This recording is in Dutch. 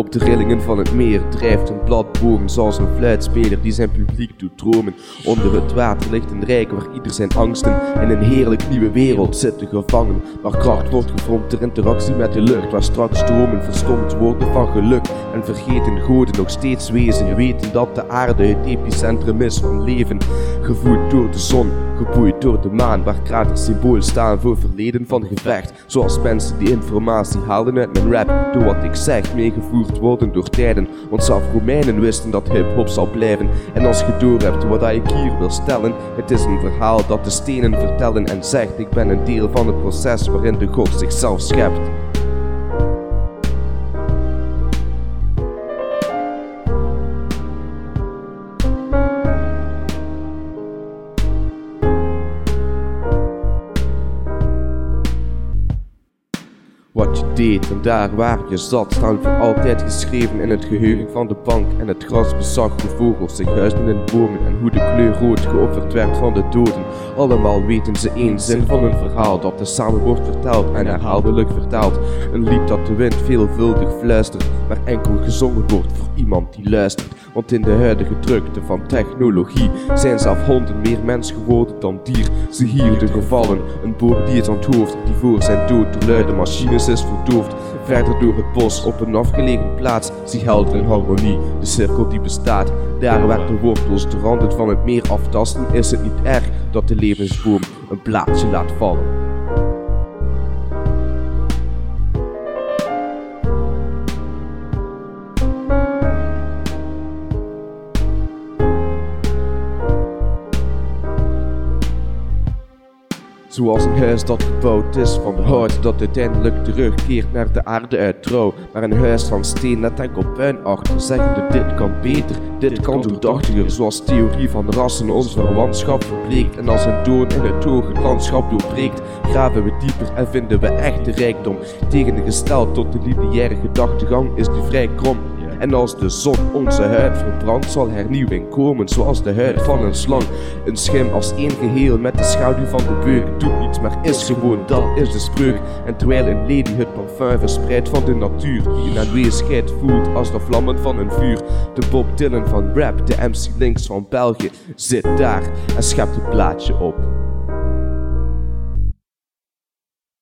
Op de rillingen van het meer drijft een bladboom zoals een fluitspeler die zijn publiek doet dromen. Onder het water ligt een rijk waar ieder zijn angsten in een heerlijk nieuwe wereld zitten gevangen. Waar kracht wordt gevormd ter interactie met de lucht, waar straks stromen verstomd worden van geluk. En vergeten goden nog steeds wezen, weten dat de aarde het epicentrum is van leven. Gevoed door de zon, geboeid door de maan, waar kraters symbool staan voor verleden van gevecht. Zoals mensen die informatie haalden uit mijn rap, door wat ik zeg, meegevoerd worden door tijden. Want zelf Romeinen wisten dat hip-hop zal blijven. En als je door hebt wat ik hier wil stellen, het is een verhaal dat de stenen vertellen en zegt: Ik ben een deel van het proces waarin de God zichzelf schept. Wat je deed en daar waar je zat, staan voor altijd geschreven in het geheugen van de bank. En het gras bezag hoe vogels zich huisden in bomen en hoe de kleur rood geofferd werd van de doden. Allemaal weten ze één zin van een verhaal dat er samen wordt verteld en herhaaldelijk vertaald. Een lied dat de wind veelvuldig fluistert, maar enkel gezongen wordt voor iemand die luistert. Want in de huidige drukte van technologie zijn zelf honden meer mens geworden dan dier. Ze hier de gevallen, een boer die het hoofd die voor zijn dood door luide machines is verdoofd. Verder door het bos op een afgelegen plaats zie helder in harmonie de cirkel die bestaat. Daar waar de wortels de randen van het meer aftasten, is het niet erg dat de levensboom een blaadje laat vallen. Zoals een huis dat gebouwd is van hout dat uiteindelijk terugkeert naar de aarde uit trouw. Maar een huis van steen net enkel puin achter, zeggende dit kan beter, dit kan doordachtiger. Zoals theorie van rassen ons verwantschap verbleekt. En als een doon in het hoge landschap doorbreekt, graven we dieper en vinden we echte rijkdom. Tegengesteld tot de lineaire gedachtegang is die vrij krom. En als de zon onze huid verbrandt, zal hernieuwing komen, zoals de huid van een slang. Een schim als één geheel met de schaduw van de beuk. Doet niets, maar is gewoon, dat is de spreuk. En terwijl een lady het parfum verspreidt van de natuur, die een aanwezigheid voelt als de vlammen van een vuur. De Bob Dylan van rap, de MC Links van België, zit daar en schept het blaadje op.